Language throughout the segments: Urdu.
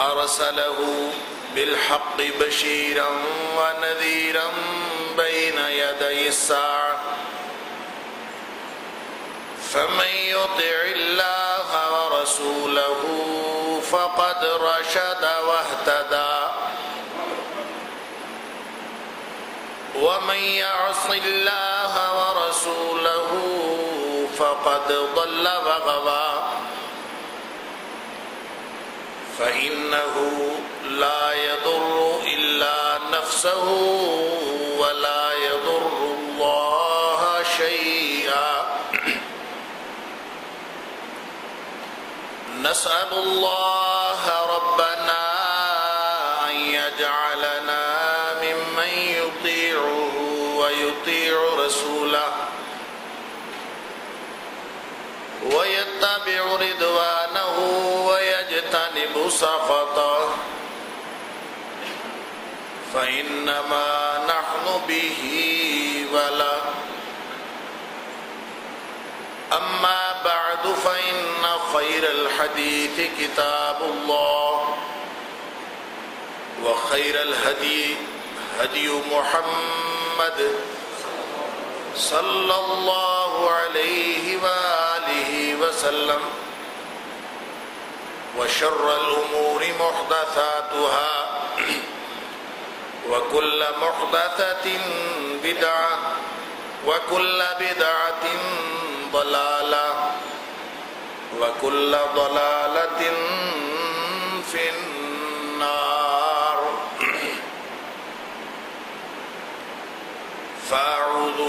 أرسله بالحق بشيرا ونذيرا بين يدي الساعة. فمن يطع الله ورسوله فقد رشد واهتدى. ومن يعص الله ورسوله فقد ضل وغضى فإنه لا يضر إلا نفسه ولا يضر الله شيئا. نسأل الله سخطه فإنما نحن به وله أما بعد فإن خير الحديث كتاب الله. وخير الهدي هدي محمد صلى الله عليه وآله وسلم. وشر الأمور محدثاتها وكل محدثة بدعة وكل بدعة ضلالة وكل ضلالة في النار. فأعوذ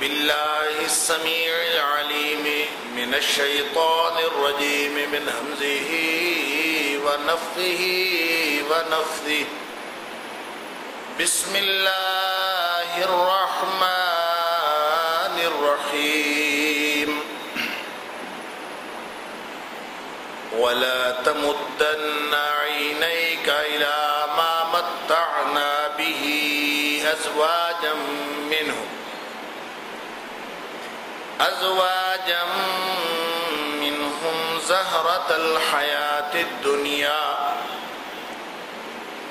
بالله السميع العليم من الشيطان الرجيم من همزه ونفخه ونفثه. بسم الله الرحمن الرحيم. ولا تمدن عينيك إلى ما متعنا به أزواجا منهم أزواجا منهم زهرة الحياة الدنيا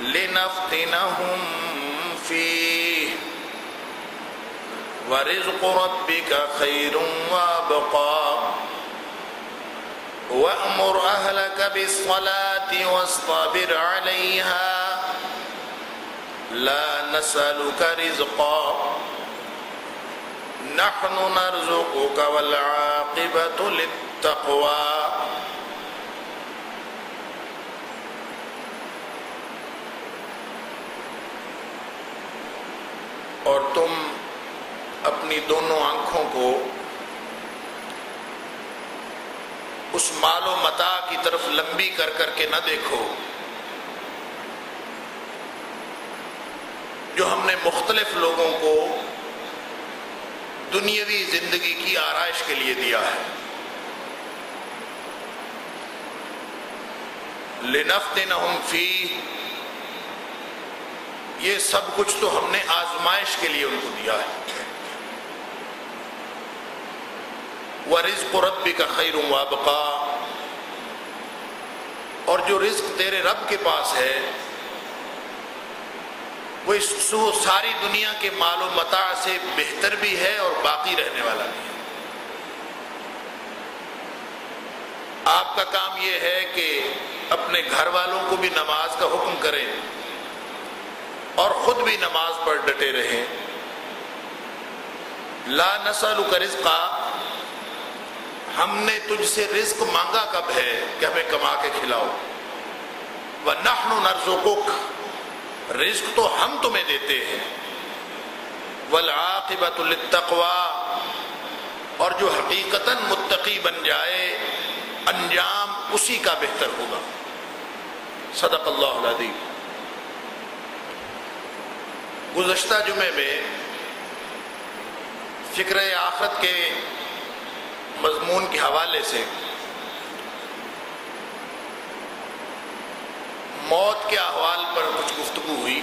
لنفتنهم فيه. ورزق ربك خير وأبقى. وأمر أهلك بالصلاة واصطبر عليها. لا نسألك رزقا. نحن نرزقك والعاقبة للتقوى. اور تم اپنی دونوں آنکھوں کو اس مال و متا کی طرف لمبی کر کر کے نہ دیکھو، جو ہم نے مختلف لوگوں کو دنیاوی زندگی کی آرائش کے لیے دیا ہے۔ لنفتنہم فی یہ سب کچھ تو ہم نے آزمائش کے لیے ان کو دیا ہے۔ وَرِزْقُ رَبِّكَ خَيْرٌ وَابْقَى اور جو رزق تیرے رب کے پاس ہے وہ اس ساری دنیا کے مال و متاع سے بہتر بھی ہے اور باقی رہنے والا بھی ہے۔ آپ کا کام یہ ہے کہ اپنے گھر والوں کو بھی نماز کا حکم کریں اور خود بھی نماز پڑھ ڈٹے رہیں۔ لا نسل کا رزقا، ہم نے تجھ سے رزق مانگا کب ہے کہ ہمیں کما کے کھلاؤ۔ وہ نخن نرزو رزق تو ہم تمہیں دیتے ہیں۔ والعاقبت للتقوی اور جو حقیقتا متقی بن جائے، انجام اسی کا بہتر ہوگا۔ صدق اللہ العظیم۔ گزشتہ جمعے میں فکر آخرت کے مضمون کے حوالے سے موت کے احوال پر کچھ گفتگو ہوئی۔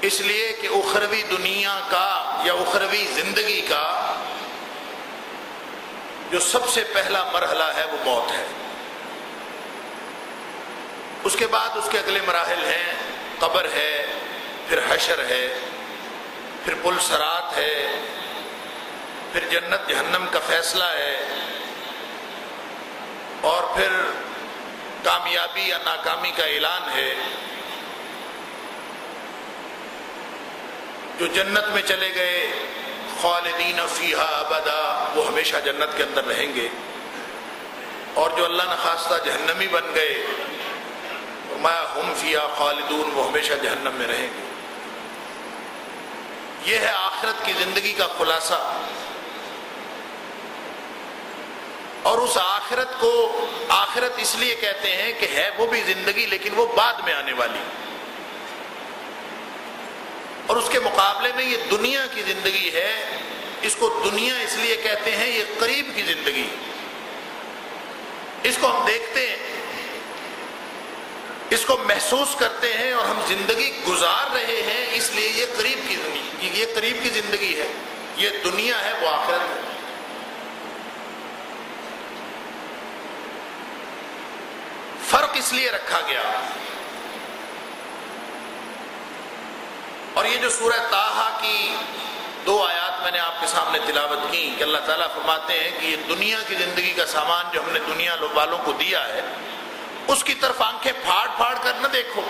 اس لیے کہ اخروی دنیا کا یا اخروی زندگی کا جو سب سے پہلا مرحلہ ہے وہ موت ہے۔ اس کے بعد اس کے اگلے مراحل ہیں۔ قبر ہے، پھر حشر ہے، پھر پل سرات ہے، پھر جنت جہنم کا فیصلہ ہے اور پھر کامیابی یا ناکامی کا اعلان ہے، جو جنت میں چلے گئے، خالدین فیحا ابدا، وہ ہمیشہ جنت کے اندر رہیں گے۔ اور جو اللہ نخواستہ جہنمی بن گئے میں ہم فیا خالدون، وہ ہمیشہ جہنم میں رہیں گے۔ یہ ہے آخرت کی زندگی کا خلاصہ۔ اور اس آخرت کو آخرت اس لیے کہتے ہیں کہ ہے وہ بھی زندگی لیکن وہ بعد میں آنے والی۔ اور اس کے مقابلے میں یہ دنیا کی زندگی ہے، اس کو دنیا اس لیے کہتے ہیں یہ قریب کی زندگی۔ اس کو ہم دیکھتے ہیں، اس کو محسوس کرتے ہیں اور ہم زندگی گزار رہے ہیں، اس لیے یہ قریب کی زندگی، یہ قریب کی زندگی ہے، یہ دنیا ہے، وہ آخرت ہے۔ فرق اس لیے رکھا گیا۔ اور یہ جو سورہ تاہا کی دو آیات میں نے آپ کے سامنے تلاوت کی کہ اللہ تعالیٰ فرماتے ہیں کہ یہ دنیا کی زندگی کا سامان جو ہم نے دنیا والوں کو دیا ہے، اس کی طرف آنکھیں پھاڑ پھاڑ کر نہ دیکھو۔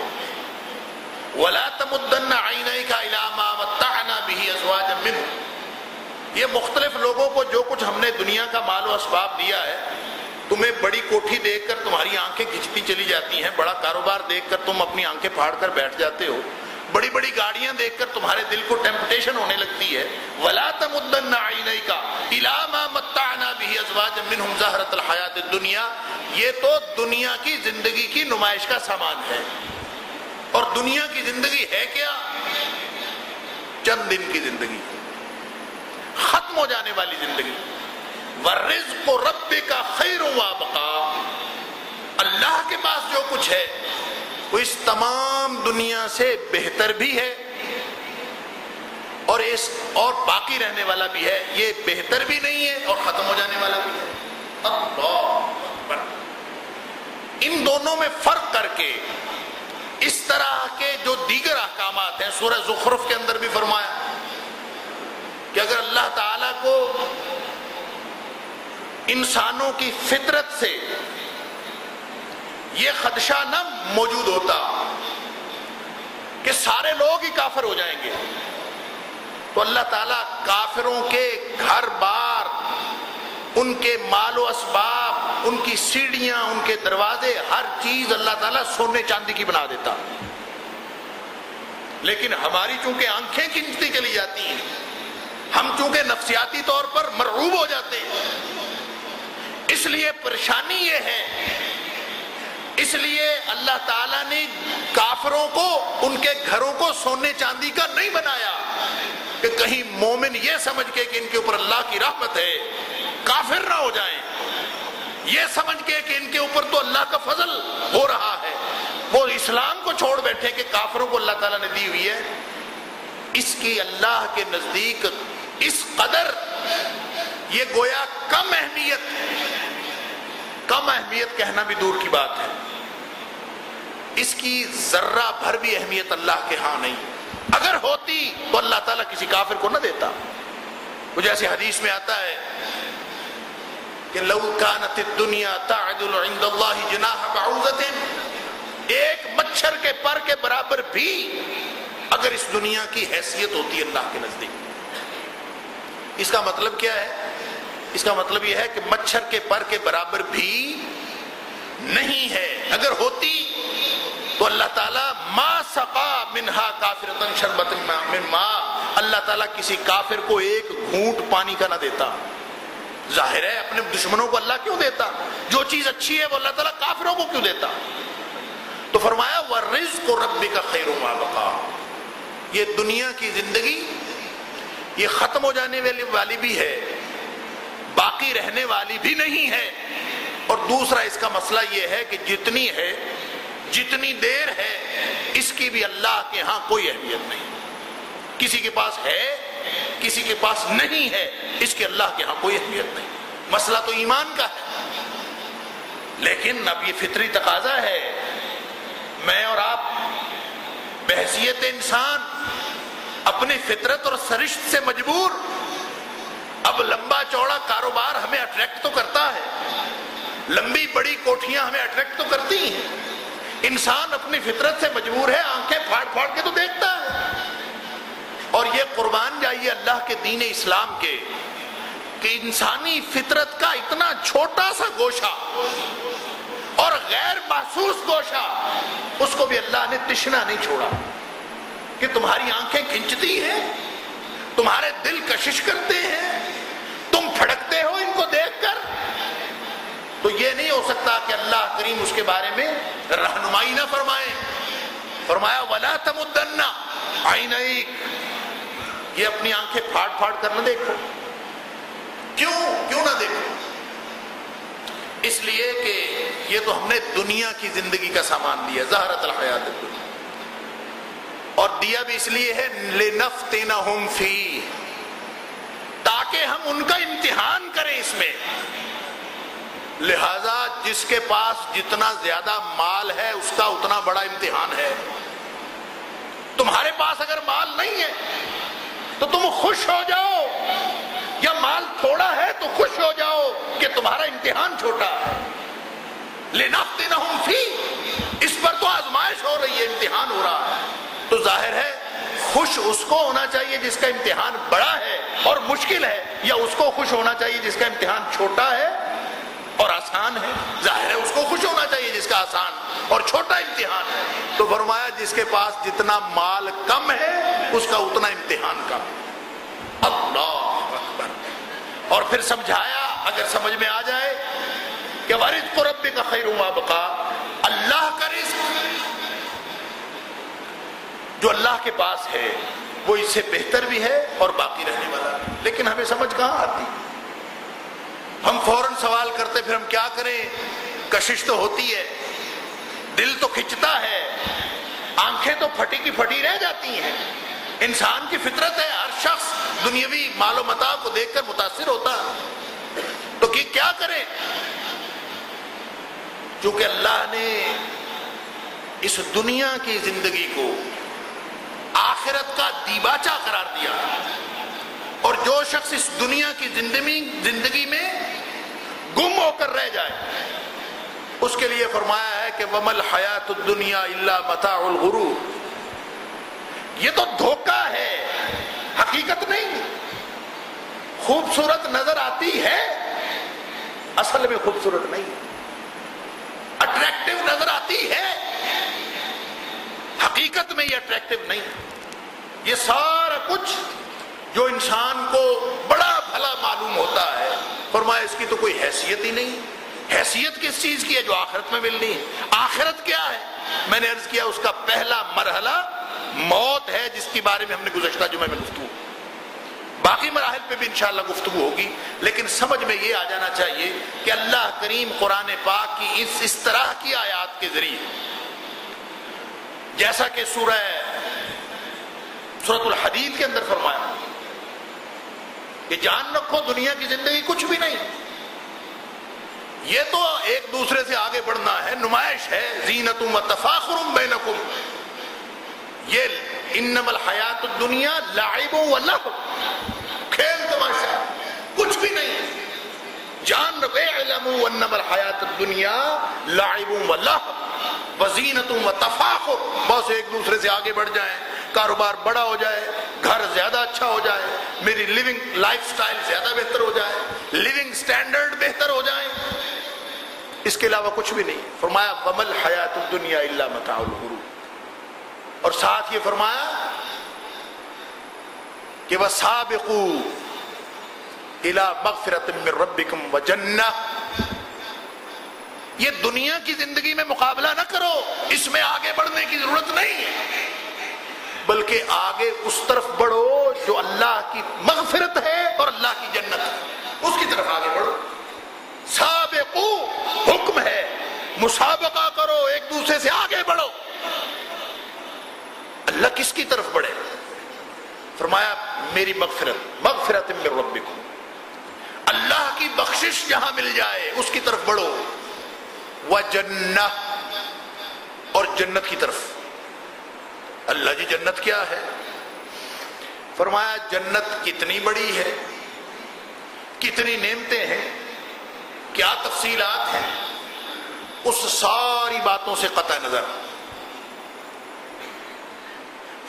ولا تمدن کا علامہ بھی ازواج من یہ مختلف لوگوں کو جو کچھ ہم نے دنیا کا مال و اسباب دیا ہے تمہیں بڑی کوٹھی دیکھ کر تمہاری آنکھیں کھچتی چلی جاتی ہیں، بڑا کاروبار دیکھ کر تم اپنی آنکھیں پھاڑ کر بیٹھ جاتے ہو۔ بڑی بڑی گاڑیاں دیکھ کر تمہارے دل کو ٹیمپٹیشن ہونے لگتی ہے۔ ولا تمدن کا علامہ متعنا بھی ازواج منہم زہرت الحیات الدنیا یہ تو دنیا کی زندگی کی نمائش کا سامان ہے۔ اور دنیا کی زندگی ہے کیا؟ چند دن کی زندگی۔ ختم ہو جانے والی زندگی۔ ورزق رب کا خیر و بقا اللہ کے پاس جو کچھ ہے، وہ اس تمام دنیا سے بہتر بھی ہے اور اس اور باقی رہنے والا بھی ہے۔ یہ بہتر بھی نہیں ہے اور ختم ہو جانے والا بھی ہے۔ ان دونوں میں فرق کر کے اس طرح کے جو دیگر احکامات ہیں، سورہ زخرف کے اندر بھی فرمایا کہ اگر اللہ تعالی کو انسانوں کی فطرت سے یہ خدشہ نہ موجود ہوتا کہ سارے لوگ ہی کافر ہو جائیں گے۔ تو اللہ تعالیٰ کافروں کے گھر بار، ان کے مال و اسباب، ان کی سیڑھیاں، ان کے دروازے، ہر چیز اللہ تعالیٰ سونے چاندی کی بنا دیتا۔ لیکن ہماری چونکہ آنکھیں کھنچتی چلی جاتی ہیں، ہم چونکہ نفسیاتی طور پر مرعوب ہو جاتے ہیں اس لیے پریشانی یہ ہے، اس لیے اللہ تعالیٰ نے کافروں کو، ان کے گھروں کو سونے چاندی کا نہیں بنایا کہ کہیں مومن یہ سمجھ کے کہ ان کے اوپر اللہ کی رحمت ہے، کافر نہ ہو جائیں۔ یہ سمجھ کے کہ ان کے اوپر تو اللہ کا فضل ہو رہا ہے۔ وہ اسلام کو چھوڑ بیٹھے کہ کافروں کو اللہ تعالیٰ نے دی ہوئی ہے۔ اس کی اللہ کے نزدیک اس قدر یہ گویا کم اہمیت کم اہمیت کہنا بھی دور کی بات ہے۔ اس کی ذرہ بھر بھی اہمیت اللہ کے ہاں نہیں۔ اگر ہوتی تو اللہ تعالیٰ کسی کافر کو نہ دیتا۔ وہ جیسے حدیث میں آتا ہے کہ لو کانت الدنیا تعدل عند اللہ جناح بعوضت ایک مچھر کے پر کے برابر بھی اگر اس دنیا کی حیثیت ہوتی ہے اللہ کے نزدیک۔ اس کا مطلب کیا ہے؟ اس کا مطلب یہ ہے کہ مچھر کے پر کے برابر بھی نہیں ہے۔ اگر ہوتی تو اللہ تعالیٰ ما سقا منہا کافرتن شربت من ما اللہ تعالیٰ کسی کافر کو ایک گھونٹ پانی کا نہ دیتا۔ ظاہر ہے اپنے دشمنوں کو اللہ کیوں دیتا؟ جو چیز اچھی ہے وہ اللہ تعالیٰ کافروں کو کیوں دیتا؟ تو فرمایا وہ کو ربی کا خیر و بقا یہ دنیا کی زندگی، یہ ختم ہو جانے والی بھی ہے۔ باقی رہنے والی بھی نہیں ہے۔ اور دوسرا اس کا مسئلہ یہ ہے کہ جتنی ہے، جتنی دیر ہے، اس کی بھی اللہ کے ہاں کوئی اہمیت نہیں۔ کسی کے پاس ہے، کسی کے پاس نہیں ہے، اس کے اللہ کے ہاں کوئی اہمیت نہیں۔ مسئلہ تو ایمان کا ہے۔ لیکن اب یہ فطری تقاضا ہے۔ میں اور آپ بحثیت انسان اپنی فطرت اور سرشت سے مجبور۔ اب لمبا چوڑا کاروبار ہمیں اٹریکٹ تو کرتا ہے۔ لمبی بڑی کوٹھیاں ہمیں اٹریکٹ تو کرتی ہیں۔ انسان اپنی فطرت سے مجبور ہے، آنکھیں پھاڑ پھاڑ کے تو دیکھتا ہے۔ اور یہ قربان جائیے اللہ کے دین اسلام کے کہ انسانی فطرت کا اتنا چھوٹا سا گوشہ اور غیر محسوس گوشہ، اس کو بھی اللہ نے تشنا نہیں چھوڑا کہ تمہاری آنکھیں کھنچتی ہیں، تمہارے دل کشش کرتے ہیں تم پھڑکتے ہو ان کو دیکھ کر تو یہ نہیں ہو سکتا کہ اللہ کریم اس کے بارے میں رہنمائی نہ فرمائے۔ فرمایا، ولا تمدنا آئی یہ اپنی آنکھیں پھاڑ پھاڑ کر نہ دیکھو۔ کیوں؟ کیوں نہ دیکھو؟ اس لیے کہ یہ تو ہم نے دنیا کی زندگی کا سامان دیا، زہرت الحیات الدنیا۔ اور دیا بھی اس لیے ہے لنفتنہم فی تاکہ ہم ان کا امتحان کریں اس میں۔ لہذا جس کے پاس جتنا زیادہ مال ہے، اس کا اتنا بڑا امتحان ہے۔ تمہارے پاس اگر مال نہیں ہے، تو تم خوش ہو جاؤ۔ یا مال تھوڑا ہے، تو خوش ہو جاؤ کہ تمہارا امتحان چھوٹا ہے۔ لینا فی اس پر تو آزمائش ہو رہی ہے، امتحان ہو رہا ہے۔ تو ظاہر ہے، خوش اس کو ہونا چاہیے جس کا امتحان بڑا ہے اور مشکل ہے، یا اس کو خوش ہونا چاہیے جس کا امتحان چھوٹا ہے۔ اور آسان ہے۔ ظاہر ہے، اس کو خوش ہونا چاہیے جس کا آسان اور چھوٹا امتحان ہے۔ تو فرمایا، جس کے پاس جتنا مال کم ہے، اس کا اتنا امتحان کم۔ اللہ اکبر۔ اور پھر سمجھایا، اگر سمجھ میں آ جائے کہ ورد کو رب کا خیر بقا، اللہ کا رزق۔ جو اللہ کے پاس ہے، وہ اس سے بہتر بھی ہے اور باقی رہنے والا لیکن ہمیں سمجھ کہاں آتی؟ ہم فوراً سوال کرتے، پھر ہم کیا کریں؟ کشش تو ہوتی ہے، دل تو کھچتا ہے، آنکھیں تو پھٹی کی پھٹی رہ جاتی ہیں۔ انسان کی فطرت ہے، ہر شخص دنیاوی مال و متا کو دیکھ کر متاثر ہوتا۔ تو کہ کیا کرے چونکہ اللہ نے اس دنیا کی زندگی کو آخرت کا دیباچہ قرار دیا۔ اور جو شخص اس دنیا کی زندگی میں گم ہو کر رہ جائے۔ اس کے لیے فرمایا ہے کہ ومل حیات الدنیا اللہ متاع الغرور۔ یہ تو دھوکہ ہے، حقیقت نہیں۔ خوبصورت نظر آتی ہے، اصل میں خوبصورت نہیں۔ اٹریکٹو نظر آتی ہے، حقیقت میں یہ اٹریکٹو نہیں۔ یہ سارا کچھ جو انسان کو بڑا بھلا معلوم ہوتا ہے۔ فرمایا اس کی تو کوئی حیثیت ہی نہیں۔ حیثیت کس چیز کی ہے جو آخرت میں ملنی ہے؟ آخرت کیا ہے؟ میں نے عرض کیا اس کا پہلا مرحلہ موت ہے جس کے بارے میں ہم نے گزشتہ جمعہ میں گفتگو۔ باقی مراحل پہ بھی انشاءاللہ گفتگو ہوگی، لیکن سمجھ میں یہ آ جانا چاہیے کہ اللہ کریم قرآن پاک کی اس اس طرح کی آیات کے ذریعے، جیسا کہ سورہ سورت الحدید کے اندر فرمایا۔ کہ جان رکھو دنیا کی زندگی کچھ بھی نہیں۔ یہ تو ایک دوسرے سے آگے بڑھنا ہے، نمائش ہے زینت تفاخر بینکم۔ یہ انم الحیات الدنیا لعب و لہو۔ کھیل تماشا، کچھ بھی نہیں۔ جان الحیات الدنیا لعب و لہ وزینت و تفاخر۔ بس ایک دوسرے سے آگے بڑھ جائیں، کاروبار بڑا ہو جائے، گھر اچھا ہو جائے، میری لیونگ لائف سٹائل زیادہ بہتر ہو جائے لیونگ سٹینڈرڈ بہتر ہو جائے۔ اس کے علاوہ کچھ بھی نہیں۔ فرمایا ومل حیات الدنیا اللہ متاع الغرور۔ اور ساتھ یہ فرمایا کہ وَسَابِقُوا إِلَى مَغْفِرَةٍ مِّن رَبِّكُمْ وَجَنَّةٍ۔ یہ دنیا کی زندگی میں مقابلہ نہ کرو، اس میں آگے بڑھنے کی ضرورت نہیں۔ ہے بلکہ آگے اس طرف بڑھو جو اللہ کی مغفرت ہے اور اللہ کی جنت ہے۔ اس کی طرف آگے بڑھو۔ سابقو، حکم ہے۔ مسابقہ کرو، ایک دوسرے سے آگے بڑھو۔ اللہ کس کی طرف بڑھے؟ فرمایا، میری مغفرت مغفرت من ربکم۔ اللہ کی بخشش جہاں مل جائے، اس کی طرف بڑھو۔ وجنہ، اور جنت کی طرف۔ اللہ جی جنت کیا ہے؟ فرمایا جنت کتنی بڑی ہے، کتنی نعمتیں ہیں، کیا تفصیلات ہیں؟ اس ساری باتوں سے قطع نظر۔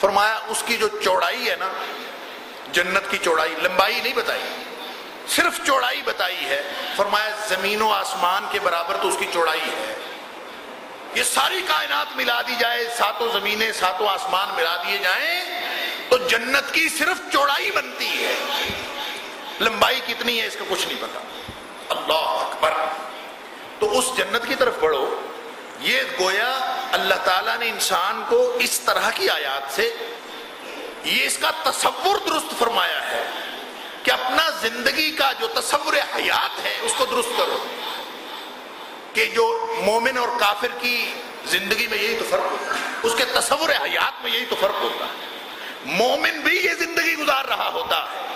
فرمایا اس کی جو چوڑائی ہے نا، جنت کی چوڑائی، لمبائی نہیں بتائی، صرف چوڑائی بتائی ہے۔ فرمایا زمین و آسمان کے برابر تو اس کی چوڑائی ہے۔ یہ ساری کائنات ملا دی جائے، ساتوں زمینیں، ساتوں آسمان ملا دیے جائیں، تو جنت کی صرف چوڑائی بنتی ہے۔ لمبائی کتنی ہے، اس کا کچھ نہیں پتا۔ اللہ اکبر۔ تو اس جنت کی طرف بڑھو۔ یہ گویا اللہ تعالیٰ نے انسان کو اس طرح کی آیات سے یہ اس کا تصور درست فرمایا ہے کہ اپنا زندگی کا جو تصور حیات ہے، اس کو درست کرو۔ کہ جو مومن اور کافر کی زندگی میں یہی تو فرق ہوتا ہے، اس کے تصور حیات میں یہی تو فرق ہوتا ہے۔ مومن بھی یہ زندگی گزار رہا ہوتا ہے،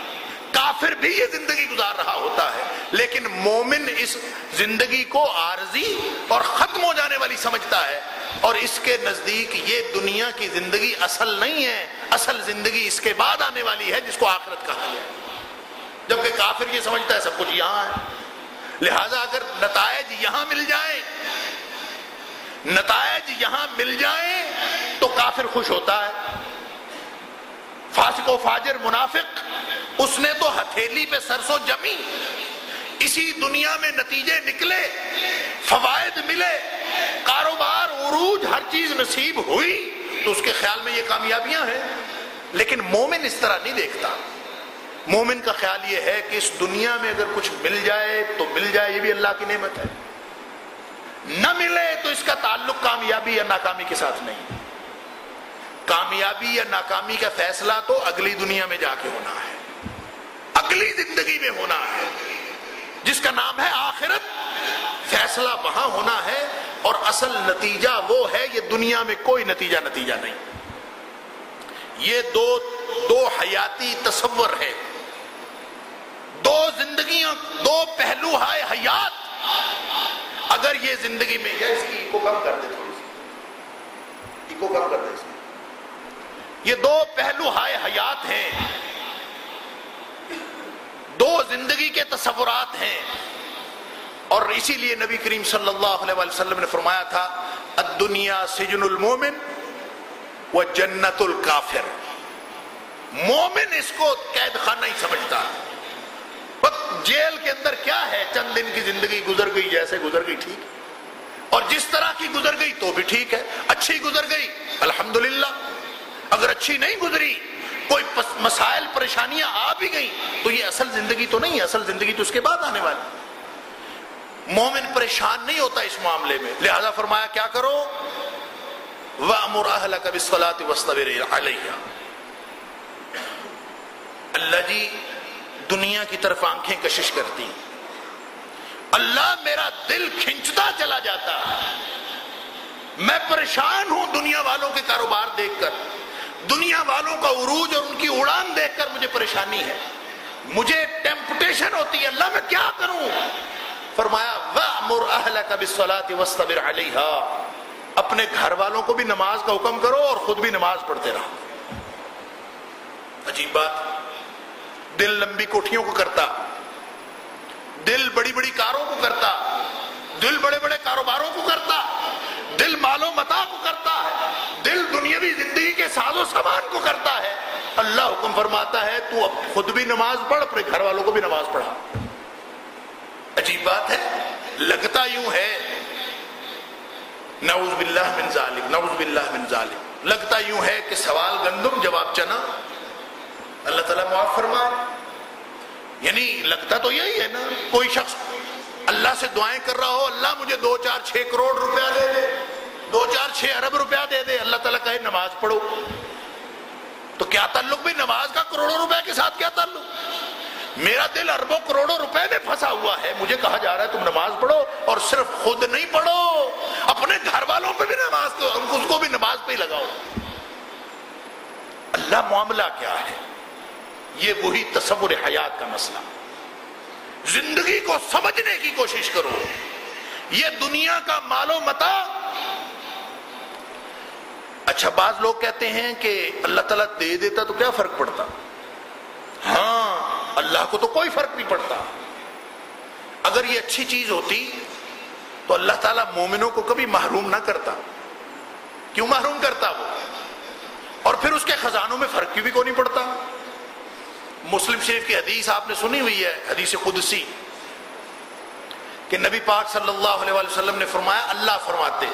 کافر بھی یہ زندگی گزار رہا ہوتا ہے، لیکن مومن اس زندگی کو عارضی اور ختم ہو جانے والی سمجھتا ہے۔ اور اس کے نزدیک یہ دنیا کی زندگی اصل نہیں ہے، اصل زندگی اس کے بعد آنے والی ہے، جس کو آخرت کہا ہے۔ جبکہ کافر یہ سمجھتا ہے، سب کچھ یہاں ہے۔ لہذا اگر نتائج یہاں مل جائیں نتائج یہاں مل جائیں تو کافر خوش ہوتا ہے۔ فاسق و فاجر منافق، اس نے تو ہتھیلی پہ سرسو جمی، اسی دنیا میں نتیجے نکلے، فوائد ملے، کاروبار، عروج، ہر چیز نصیب ہوئی، تو اس کے خیال میں یہ کامیابیاں ہیں۔ لیکن مومن اس طرح نہیں دیکھتا۔ مومن کا خیال یہ ہے کہ اس دنیا میں اگر کچھ مل جائے تو مل جائے، یہ بھی اللہ کی نعمت ہے۔ نہ ملے تو اس کا تعلق کامیابی یا ناکامی کے ساتھ نہیں۔ کامیابی یا ناکامی کا فیصلہ تو اگلی دنیا میں جا کے ہونا ہے۔ اگلی زندگی میں ہونا ہے۔ جس کا نام ہے آخرت۔ فیصلہ وہاں ہونا ہے اور اصل نتیجہ وہ ہے یہ دنیا میں کوئی نتیجہ نتیجہ نہیں۔ یہ دو دو حیاتی تصور ہے دو زندگیاں، دو پہلو ہے حیات۔ اگر یہ زندگی میں یا اس کی کم کر دے تھوڑی سی کم کر دے اس یہ دو پہلو ہائے حیات ہیں۔ دو زندگی کے تصورات ہیں۔ اور اسی لیے نبی کریم صلی اللہ علیہ وسلم نے فرمایا تھا، الدنیا سجن المومن و جنت الکافر۔ مومن اس کو قید خانہ ہی سمجھتا۔ وقت جیل کے اندر کیا ہے؟ چند دن کی زندگی گزر گئی جیسے گزر گئی ٹھیک اور جس طرح کی گزر گئی تو بھی ٹھیک ہے۔ اچھی گزر گئی۔ الحمدللہ۔ اگر اچھی نہیں گزری، کوئی مسائل، پریشانیاں آ بھی گئی تو یہ اصل زندگی تو نہیں ہے۔ اصل زندگی تو اس کے بعد آنے والی۔ مومن پریشان نہیں ہوتا اس معاملے میں۔ لہذا فرمایا، کیا کرو؟ وَأَمُرْ أَهْلَكَ بِالصَّلَاةِ وَاسْتَبِرِ عَلَيْهَا۔ اللہ جی دنیا کی طرف آنکھیں کشش کرتی اللہ میرا دل کھنچتا چلا جاتا میں پریشان ہوں دنیا والوں کے کاروبار دیکھ کر۔ دنیا والوں کا عروج اور ان کی اڑان دیکھ کر مجھے پریشانی ہے۔ مجھے ٹیمپٹیشن ہوتی ہے۔ اللہ میں کیا کروں؟ فرمایا، وَأْمُرْ أَهْلَكَ بِالصَّلَاةِ وَاسْتَبِرْ عَلَيْهَا اپنے گھر والوں کو بھی نماز کا حکم کرو اور خود بھی نماز پڑھتے رہو۔ عجیب بات۔ دل لمبی کوٹھیوں کو کرتا، دل بڑی بڑی کاروں کو کرتا، دل بڑے بڑے کاروباروں کو کرتا، دل مال و متا کو کرتا ہے دل دنیاوی زندگی کے ساز و سامان کو کرتا ہے۔ اللہ حکم فرماتا ہے، تو اب خود بھی نماز پڑھ، اپنے گھر والوں کو بھی نماز پڑھا۔ عجیب بات ہے، لگتا یوں ہے، نعوذ باللہ من ظالم نعوذ باللہ من ظالم لگتا یوں ہے کہ سوال گندم، جواب چنا۔ اللہ تعالیٰ معاف فرمائے یعنی لگتا تو یہی ہے نا، کوئی شخص اللہ سے دعائیں کر رہا ہو، اللہ مجھے دو چار چھ کروڑ روپیہ دے دے، دو چار چھ ارب روپیہ دے دے، اللہ تعالیٰ کہے نماز پڑھو۔ تو کیا تعلق بھی نماز کا کروڑوں روپے کے ساتھ کیا تعلق؟ میرا دل اربوں کروڑوں روپے میں پھنسا ہوا ہے، مجھے کہا جا رہا ہے تم نماز پڑھو اور صرف خود نہیں پڑھو، اپنے گھر والوں پہ بھی نماز اس کو بھی نماز پہ ہی لگاؤ۔ اللہ معاملہ کیا ہے؟ یہ وہی تصور حیات کا مسئلہ۔ زندگی کو سمجھنے کی کوشش کرو۔ یہ دنیا کا مال و متا۔ اچھا بعض لوگ کہتے ہیں کہ اللہ تعالیٰ دے دیتا تو کیا فرق پڑتا؟ ہاں اللہ کو تو کوئی فرق نہیں پڑتا۔ اگر یہ اچھی چیز ہوتی تو اللہ تعالیٰ مومنوں کو کبھی محروم نہ کرتا۔ کیوں محروم کرتا وہ؟ اور پھر اس کے خزانوں میں فرق کی بھی کو نہیں پڑتا؟ مسلم شریف کی حدیث آپ نے سنی ہوئی ہے، حدیث قدسی، کہ نبی پاک صلی اللہ علیہ وسلم نے فرمایا، اللہ فرماتے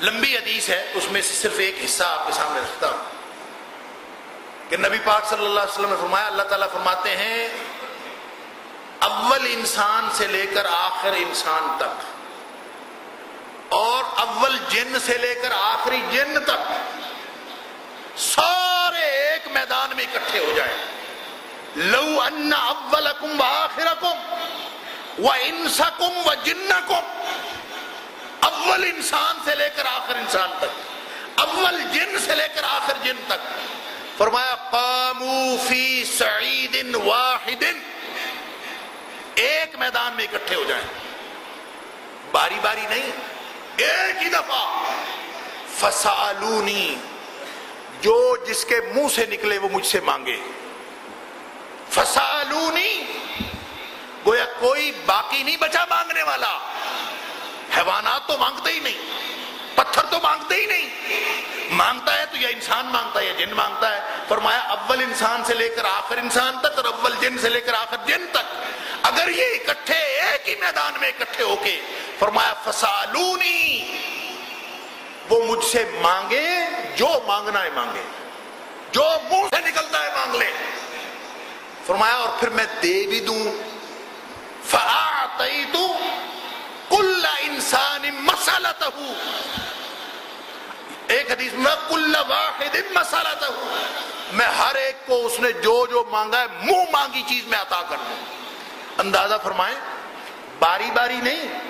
لمبی حدیث ہے، اس میں سے صرف ایک حصہ آپ کے سامنے رکھتا ہوں۔ کہ نبی پاک صلی اللہ علیہ وسلم نے فرمایا، اللہ تعالیٰ فرماتے ہیں، اول انسان سے لے کر آخر انسان تک۔ اور اول جن سے لے کر آخری جن تک۔ سارے ایک میدان میں اکٹھے ہو جائیں۔ لو ان اولکم و آخرکم و انسکم و جنکم۔ اول انسان سے لے کر آخر انسان تک۔ اول جن سے لے کر آخر جن تک۔ فرمایا قامو فی سعید واحد۔ ایک میدان میں اکٹھے ہو جائیں۔ باری باری نہیں، ایک ہی دفعہ۔ فسالونی۔ جو جس کے منہ سے نکلے وہ مجھ سے مانگے۔ فسالونی گویا کوئی باقی نہیں بچا مانگنے والا۔ حیوانات تو مانگتے ہی نہیں، پتھر تو مانگتے ہی نہیں۔ مانگتا ہے تو یا انسان مانگتا ہے یا جن مانگتا ہے۔ فرمایا، اول انسان سے لے کر آخر انسان تک اور اول جن سے لے کر آخر جن تک۔ اگر یہ اکٹھے ایک ہی میدان میں اکٹھے ہو کے، فرمایا فسالونی وہ مجھ سے مانگے جو مانگنا ہے مانگے۔ جو منہ سے نکلتا ہے مانگ لے۔ فرمایا، اور پھر میں دے بھی دوں۔ فآتیتو کل انسان مسالت ایک حدیث میں کل واحد مسالت میں ہر ایک کو اس نے جو جو مانگا ہے، منہ مانگی چیز میں عطا کر دوں۔ اندازہ فرمائیں، باری باری نہیں،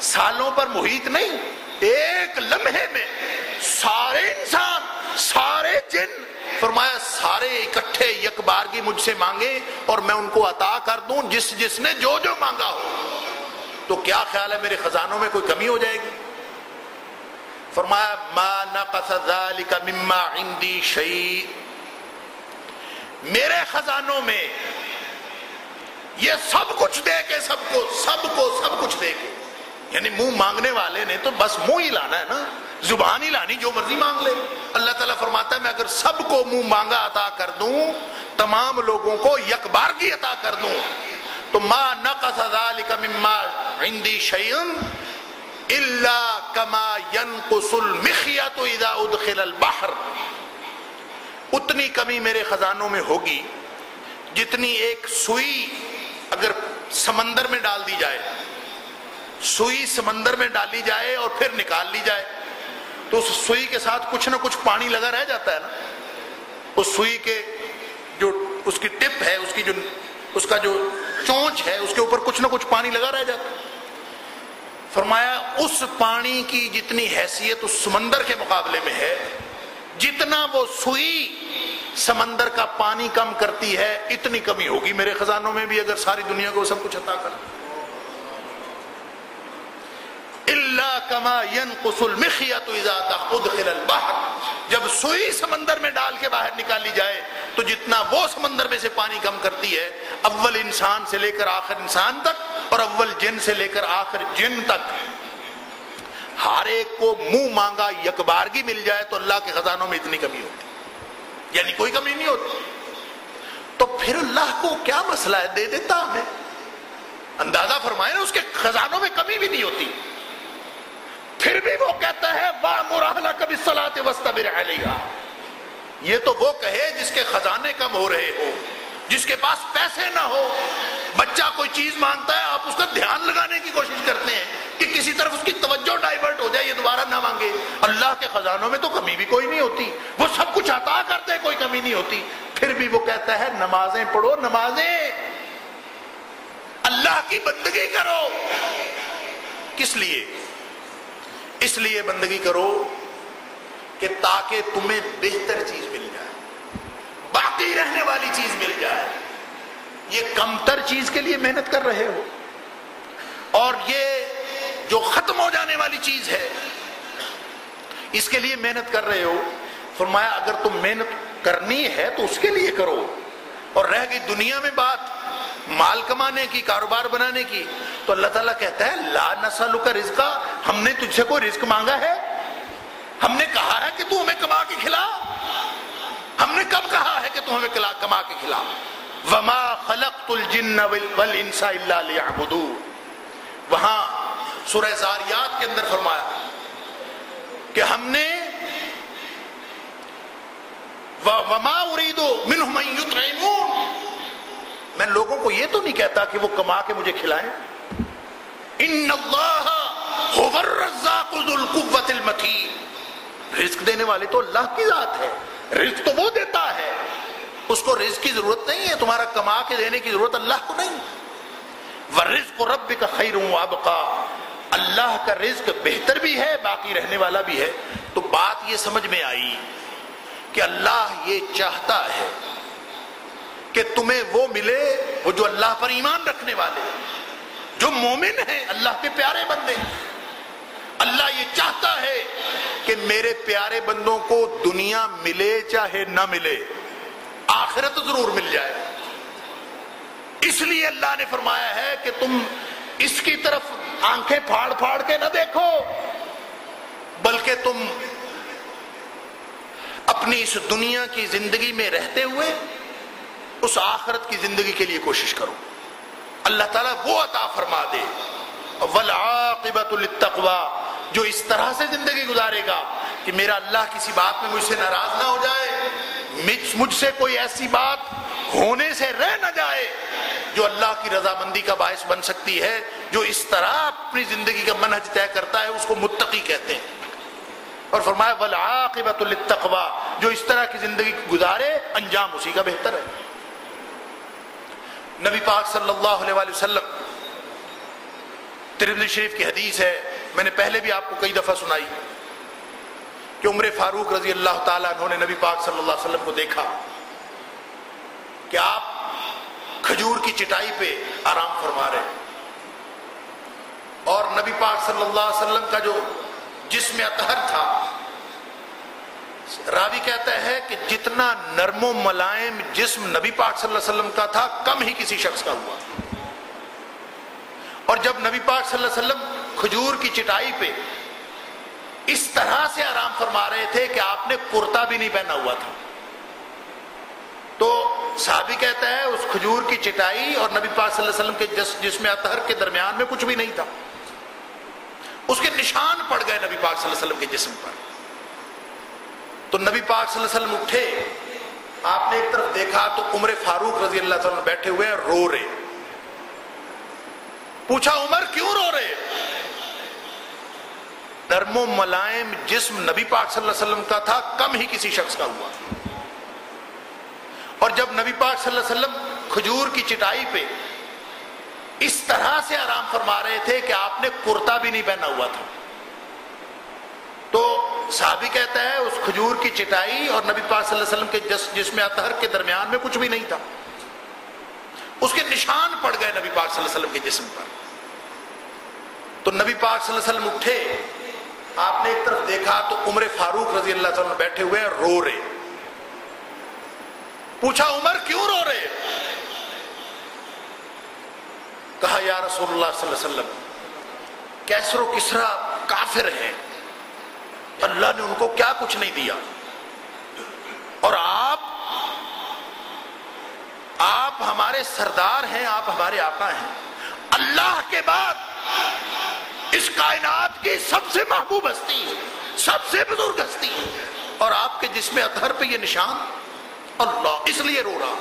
سالوں پر محیط نہیں ایک لمحے میں سارے انسان، سارے جن فرمایا، سارے اکٹھے یک بار کی مجھ سے مانگے اور میں ان کو عطا کر دوں، جس جس نے جو جو مانگا ہو۔ تو کیا خیال ہے میرے خزانوں میں کوئی کمی ہو جائے گی؟ فرمایا، ما نقص ذالک مما عندی شیء میرے خزانوں میں یہ سب کچھ دے کے، سب کو سب کو، سب کچھ دے کے۔ یعنی منہ مانگنے والے نے تو بس منہ ہی لانا ہے نا۔ زبان ہی لانی، جو مرضی مانگ لے۔ اللہ تعالیٰ فرماتا ہے، میں اگر سب کو منہ مانگا عطا کر دوں، تمام لوگوں کو یک بار کی عطا کر دوں، تو ما نقص ذالک مما عندی شیئن الا کما ينقص المخیت اذا ادخل البحر۔ اتنی کمی میرے خزانوں میں ہوگی جتنی ایک سوئی اگر سمندر میں ڈال دی جائے۔ سوئی سمندر میں ڈالی جائے اور پھر نکال لی جائے۔ تو اس سوئی کے ساتھ کچھ نہ کچھ پانی لگا رہ جاتا ہے نا۔ اس سوئی کے جو اس کی ٹپ ہے، اس کی جو اس کا جو چونچ ہے، اس کے اوپر کچھ نہ کچھ پانی لگا رہ جاتا فرمایا، اس پانی کی جتنی حیثیت اس سمندر کے مقابلے میں ہے، جتنا وہ سوئی سمندر کا پانی کم کرتی ہے، اتنی کمی ہوگی میرے خزانوں میں بھی اگر ساری دنیا کو سب کچھ عطا کر اللہ کما کسل مخیت جب سوئی سمندر میں ڈال کے باہر نکالی جائے، تو جتنا وہ سمندر میں سے پانی کم کرتی ہے، اول انسان سے لے کر آخر انسان تک، اور اول جن سے لے کر آخر جن تک۔ ہر ایک کو منہ مانگا یکبارگی مل جائے، تو اللہ کے خزانوں میں اتنی کمی ہوتی یعنی کوئی کمی نہیں ہوتی۔ تو پھر اللہ کو کیا مسئلہ ہے؟ دے دیتا ہمیں۔ اندازہ فرمائے نا، اس کے خزانوں میں کمی بھی نہیں ہوتی۔ پھر بھی وہ کہتا ہے واہ مرحلہ کبھی سلاط وسطہ بھی یہ تو وہ کہے جس کے خزانے کم ہو رہے ہو جس کے پاس پیسے نہ ہو بچہ کوئی چیز مانگتا ہے، آپ اس کا دھیان لگانے کی کوشش کرتے ہیں کہ کسی طرف اس کی توجہ ڈائیورٹ ہو جائے، یہ دوبارہ نہ مانگے۔ اللہ کے خزانوں میں تو کمی بھی کوئی نہیں ہوتی، وہ سب کچھ عطا کرتے، کوئی کمی نہیں ہوتی۔ پھر بھی وہ کہتا ہے، نمازیں پڑھو، نمازیں۔ اللہ کی بندگی کرو۔ کس لیے؟ اس لیے بندگی کرو کہ تاکہ تمہیں بہتر چیز مل جائے۔ باقی رہنے والی چیز مل جائے۔ یہ کمتر چیز کے لیے محنت کر رہے ہو۔ اور یہ جو ختم ہو جانے والی چیز ہے، اس کے لیے محنت کر رہے ہو۔ فرمایا، اگر تم محنت کرنی ہے تو اس کے لیے کرو۔ اور رہ گئی دنیا میں بات، مال کمانے کی، کاروبار بنانے کی۔ تو اللہ تعالیٰ کہتا ہے، لا نسل کا رزقا ہم نے تجھ سے کوئی رزق مانگا ہے؟ ہم نے کہا ہے کہ تو ہمیں کما کے کھلا۔ ہم نے کب کہا ہے کہ تو ہمیں کما کے کھلا؟ وما خلقت الجن والانس الا ليعبدون۔ وہاں سورہ زاریات کے اندر فرمایا کہ ہم نے وما اريد منهم ان يطعمون۔ میں لوگوں کو یہ تو نہیں کہتا کہ وہ کما کے مجھے کھلائیں۔ ان اللہ الرزاق ذو رزق دینے والے تو اللہ کی ذات ہے. رزق تو وہ دیتا ہے. اس کو رزق کی ضرورت نہیں ہے. تمہارا کما کے دینے کی ضرورت اللہ کو نہیں. ورزق رب کا خیر وابقا اللہ کا رزق بہتر بھی ہے، باقی رہنے والا بھی ہے. تو بات یہ سمجھ میں آئی کہ اللہ یہ چاہتا ہے کہ تمہیں وہ ملے وہ جو اللہ پر ایمان رکھنے والے جو مومن ہیں، اللہ کے پیارے بندے اللہ یہ چاہتا ہے کہ میرے پیارے بندوں کو دنیا ملے چاہے نہ ملے، آخرت ضرور مل جائے۔ اس لیے اللہ نے فرمایا ہے کہ تم اس کی طرف آنکھیں پھاڑ پھاڑ کے نہ دیکھو، بلکہ تم اپنی اس دنیا کی زندگی میں رہتے ہوئے اس آخرت کی زندگی کے لیے کوشش کرو۔ اللہ تعالیٰ وہ عطا فرما دے۔ والعاقبت للتقوی جو اس طرح سے زندگی گزارے گا کہ میرا اللہ کسی بات میں مجھ سے ناراض نہ ہو جائے، مجھ سے کوئی ایسی بات ہونے سے رہ نہ جائے جو اللہ کی رضامندی کا باعث بن سکتی ہے، جو اس طرح اپنی زندگی کا منہج طے کرتا ہے، اس کو متقی کہتے ہیں۔ اور فرمایا والعاقبت للتقوی جو اس طرح کی زندگی گزارے، انجام اسی کا بہتر ہے۔ نبی پاک صلی اللہ علیہ وآلہ وسلم، ترمذی شریف کی حدیث ہے میں نے پہلے بھی آپ کو کئی دفعہ سنائی کہ عمر فاروق رضی اللہ تعالیٰ انہوں نے نبی پاک صلی اللہ علیہ وسلم کو دیکھا کہ آپ کھجور کی چٹائی پہ آرام فرما رہے اور نبی پاک صلی اللہ علیہ وسلم کا جو جسم اطہر تھا، راوی کہتا ہے کہ جتنا نرم و ملائم جسم نبی پاک صلی اللہ علیہ وسلم کا تھا، کم ہی کسی شخص کا ہوا۔ اور جب نبی پاک صلی اللہ علیہ وسلم کھجور کی چٹائی پہ اس طرح سے آرام فرما رہے تھے کہ آپ نے کرتا بھی نہیں پہنا ہوا تھا۔ تو صحابی کہتا ہے اس کھجور کی چٹائی اور نبی پاک صلی اللہ علیہ وسلم کے جس جسم اطہر کے درمیان میں کچھ بھی نہیں تھا۔ اس کے نشان پڑ گئے نبی پاک صلی اللہ علیہ وسلم کے جسم پر۔ تو نبی پاک صلی اللہ علیہ وسلم اٹھے۔ آپ نے ایک طرف دیکھا تو عمر فاروق رضی اللہ تعالیٰ بیٹھے ہوئے ہیں، رو رہے پوچھا، عمر کیوں رو رہے نرم و ملائم جسم نبی پاک صلی اللہ علیہ وسلم کا تھا، کم ہی کسی شخص کا ہوا۔ اور جب نبی پاک صلی اللہ علیہ وسلم کھجور کی چٹائی پہ اس طرح سے آرام فرما رہے تھے کہ آپ نے کرتا بھی نہیں پہنا ہوا تھا۔ تو صحابی کہتا ہے، اس کھجور کی چٹائی اور نبی پاک صلی اللہ علیہ وسلم کے جس جسم اطہر کے درمیان میں کچھ بھی نہیں تھا۔ اس کے نشان پڑ گئے نبی پاک صلی اللہ علیہ وسلم کے جسم پر۔ تو نبی پاک صلی اللہ علیہ وسلم اٹھے۔ آپ نے ایک طرف دیکھا تو عمر فاروق رضی اللہ تعالیٰ بیٹھے ہوئے رو رہے۔ پوچھا، عمر کیوں رو رہے؟ کہا، یا رسول اللہ صلی اللہ علیہ وسلم، کیسر و کسرا کافر ہیں۔ اللہ نے ان کو کیا کچھ نہیں دیا۔ اور آپ آپ ہمارے سردار ہیں، آپ ہمارے آقا ہیں۔ اللہ کے بعد اس کائنات کی سب سے محبوب ہستی سب سے بزرگ ہستی اور آپ کے جسم اطہر پہ یہ نشان اللہ اس لیے رو رہا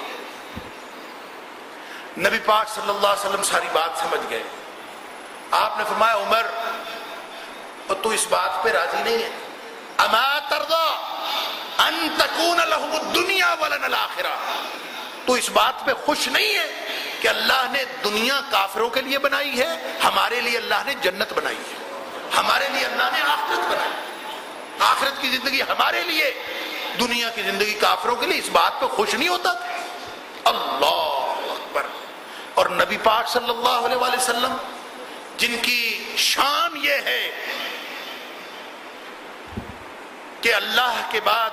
نبی پاک صلی اللہ علیہ وسلم ساری بات سمجھ گئے۔ آپ نے فرمایا، عمر، اور تو اس بات پہ راضی نہیں ہے۔ اما تردا ان تکون لهم الدنیا ولن الاخرہ۔ تو اس بات پہ خوش نہیں ہے کہ اللہ نے دنیا کافروں کے لیے بنائی ہے، ہمارے لیے اللہ نے جنت بنائی ہے۔ ہمارے لیے اللہ نے آخرت بنائی آخرت کی زندگی ہمارے لیے، دنیا کی زندگی کافروں کے لیے، اس بات پہ خوش نہیں ہوتا اللہ اکبر۔ اور نبی پاک صلی اللہ علیہ وآلہ وسلم، جن کی شان یہ ہے کہ اللہ کے بعد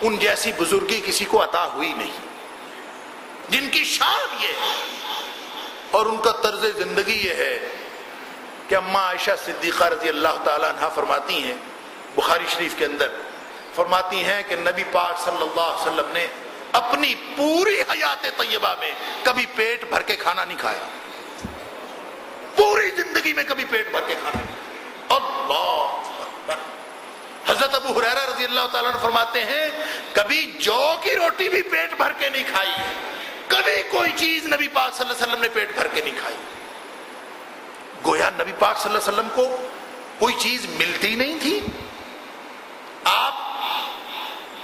ان جیسی بزرگی کسی کو عطا ہوئی نہیں۔ جن کی شان یہ ہے۔ اور ان کا طرز زندگی یہ ہے کہ اماں عائشہ صدیقہ رضی اللہ تعالیٰ عنہ فرماتی ہیں، بخاری شریف کے اندر فرماتی ہیں کہ نبی پاک صلی اللہ علیہ وسلم نے اپنی پوری حیات طیبہ میں کبھی پیٹ بھر کے کھانا نہیں کھایا۔ پوری زندگی میں کبھی پیٹ بھر کے کھانا نہیں اللہ اکبر۔ حضرت ابو حریرہ رضی اللہ تعالیٰ نے فرماتے ہیں، کبھی جو کی روٹی بھی پیٹ بھر کے نہیں کھائی۔ کبھی کوئی چیز نبی پاک صلی اللہ علیہ وسلم نے پیٹ بھر کے نہیں کھائی۔ گویا نبی پاک صلی اللہ علیہ وسلم کو کوئی چیز ملتی نہیں تھی۔ آپ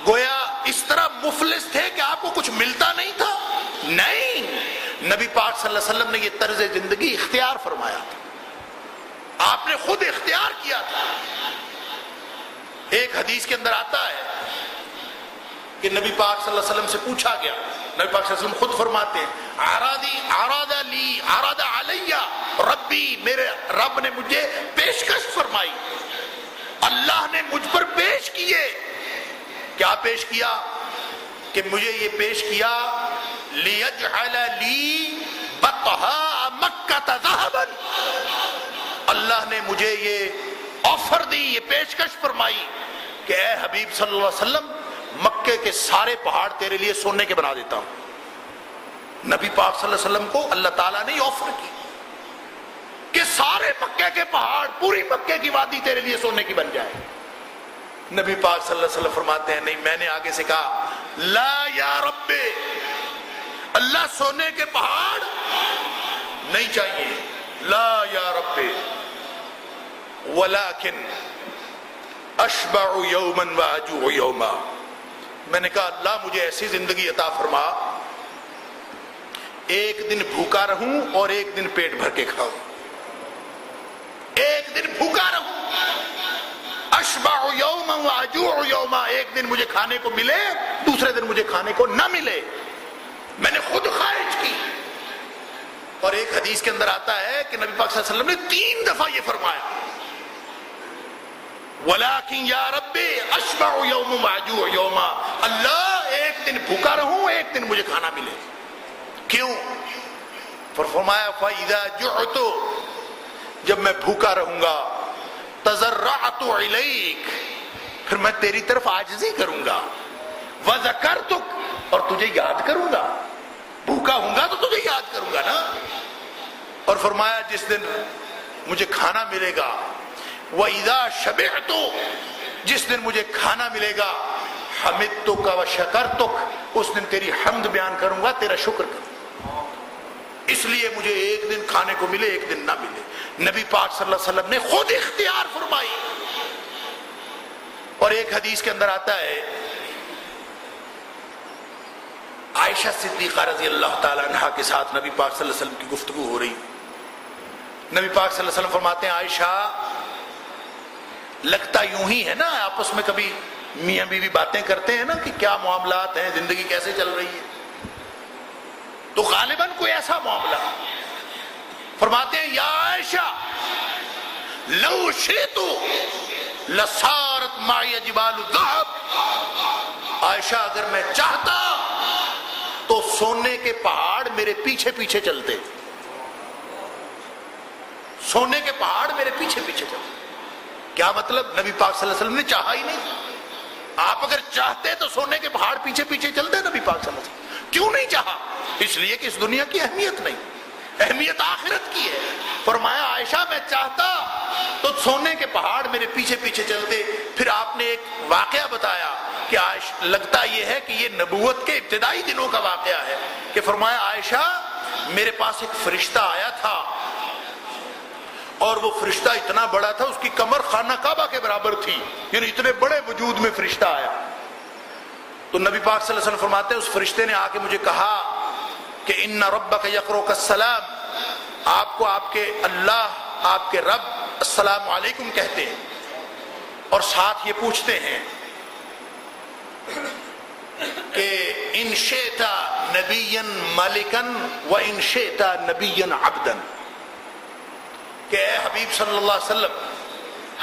گویا اس طرح مفلس تھے کہ آپ کو کچھ ملتا نہیں تھا۔ نہیں، نبی پاک صلی اللہ علیہ وسلم نے یہ طرز زندگی اختیار فرمایا۔ تھا آپ نے خود اختیار کیا تھا۔ ایک حدیث کے اندر آتا ہے کہ نبی پاک صلی اللہ علیہ وسلم سے پوچھا گیا نبی پاک صلی اللہ علیہ وسلم خود فرماتے ہیں، آرادی، آرادہ لی، آرادہ علیہ، ربی، میرے رب نے مجھے پیشکش فرمائی۔ اللہ نے مجھ پر پیش کیے۔ کیا پیش کیا؟ کہ مجھے یہ پیش کیا لیجعل لی بطہا مکہ تذہبا اللہ نے مجھے یہ آفر دی، یہ پیشکش فرمائی کہ اے حبیب صلی اللہ علیہ وسلم مکے کے سارے پہاڑ تیرے لیے سونے کے بنا دیتا ہوں۔ نبی پاک صلی اللہ علیہ وسلم کو اللہ تعالیٰ نے آفر کی کہ سارے مکے کے پہاڑ، پوری مکے کی وادی تیرے لیے سونے کی بن جائے۔ نبی پاک صلی اللہ علیہ وسلم فرماتے ہیں، نہیں، میں نے آگے سے کہا، لا یا رب اللہ سونے کے پہاڑ نہیں چاہیے۔ لا یا رب ولیکن اشبع یوما واجوع یوما۔ میں نے کہا، اللہ مجھے ایسی زندگی عطا فرما۔ ایک دن بھوکا رہوں اور ایک دن پیٹ بھر کے کھاؤں۔ ایک دن بھوکا رہوں۔ اشبع یوما واجوع یوما، ایک دن مجھے کھانے کو ملے، دوسرے دن مجھے کھانے کو نہ ملے۔ میں نے خود خارج کی۔ اور ایک حدیث کے اندر آتا ہے کہ نبی پاک صلی اللہ علیہ وسلم نے تین دفعہ یہ فرمایا۔ ولیکن یا رب اشبع یوم واجوع یوما، اللہ ایک دن بھوکا رہوں، ایک دن مجھے کھانا ملے۔ کیوں؟ پر فرمایا، فَإِذَا جُعْتُ، جب میں بھوکا رہوں گا، تزرعت علیک پھر میں تیری طرف عاجزی کروں گا۔ وذکرتک، اور تجھے یاد کروں گا۔ بھوکا ہوں گا تو تجھے یاد کروں گا نا۔ اور فرمایا، جس دن مجھے کھانا ملے گا وَإِذَا شَبِعْتُ، جس دن مجھے کھانا ملے گا حمدتک و اس دن تیری حمد بیان کروں گا، تیرا شکر کروں اس لیے مجھے ایک دن کھانے کو ملے، ایک دن نہ ملے۔ نبی پاک صلی اللہ علیہ وسلم نے خود اختیار فرمائی۔ اور ایک حدیث کے اندر آتا ہے، عائشہ صدیقہ رضی اللہ تعالیٰ عنہ کے ساتھ نبی پاک صلی اللہ علیہ وسلم کی گفتگو ہو رہی۔ نبی پاک صلی اللہ علیہ وسلم فرماتے ہیں، عائشہ لگتا یوں ہی ہے نا آپس میں کبھی میاں بیوی باتیں کرتے ہیں نا کہ کیا معاملات ہیں، زندگی کیسے چل رہی ہے؟ تو غالباً کوئی ایسا معاملہ۔ فرماتے ہیں، یا عائشہ، لو شیتو لسارت مائی جبال الذهب۔ عائشہ، اگر میں چاہتا سونے کے پہاڑ میرے پیچھے پیچھے چلتے۔ سونے کے پہاڑ میرے پیچھے پیچھے چلتے۔ کیا مطلب؟ نبی پاک صلی اللہ علیہ وسلم نے چاہا ہی نہیں۔ آپ اگر چاہتے تو سونے کے پہاڑ پیچھے پیچھے چلتے نبی پاک صلی اللہ علیہ وسلم۔ کیوں نہیں چاہا؟ اس لیے کہ اس دنیا کی اہمیت نہیں۔ اہمیت آخرت کی ہے۔ فرمایا، عائشہ، میں چاہتا تو سونے کے پہاڑ میرے پیچھے پیچھے چلتے پھر آپ نے ایک واقعہ بتایا کہ لگتا یہ ہے کہ یہ نبوت کے ابتدائی دنوں کا واقعہ ہے کہ فرمایا، عائشہ، میرے پاس ایک فرشتہ آیا تھا۔ اور وہ فرشتہ اتنا بڑا تھا، اس کی کمر خانہ کعبہ کے برابر تھی۔ یعنی اتنے بڑے وجود میں فرشتہ آیا۔ تو نبی پاک صلی اللہ علیہ وسلم فرماتے ہیں اس فرشتے نے آ کے مجھے کہا کہ ان رب کا یقرو کا سلام آپ کو آپ کے اللہ، آپ کے رب السلام علیکم کہتے ہیں۔ اور ساتھ یہ پوچھتے ہیں کہ ان شیتا نبی مالکن و ان شیتا نبی عبدن کہ اے حبیب صلی اللہ علیہ وسلم،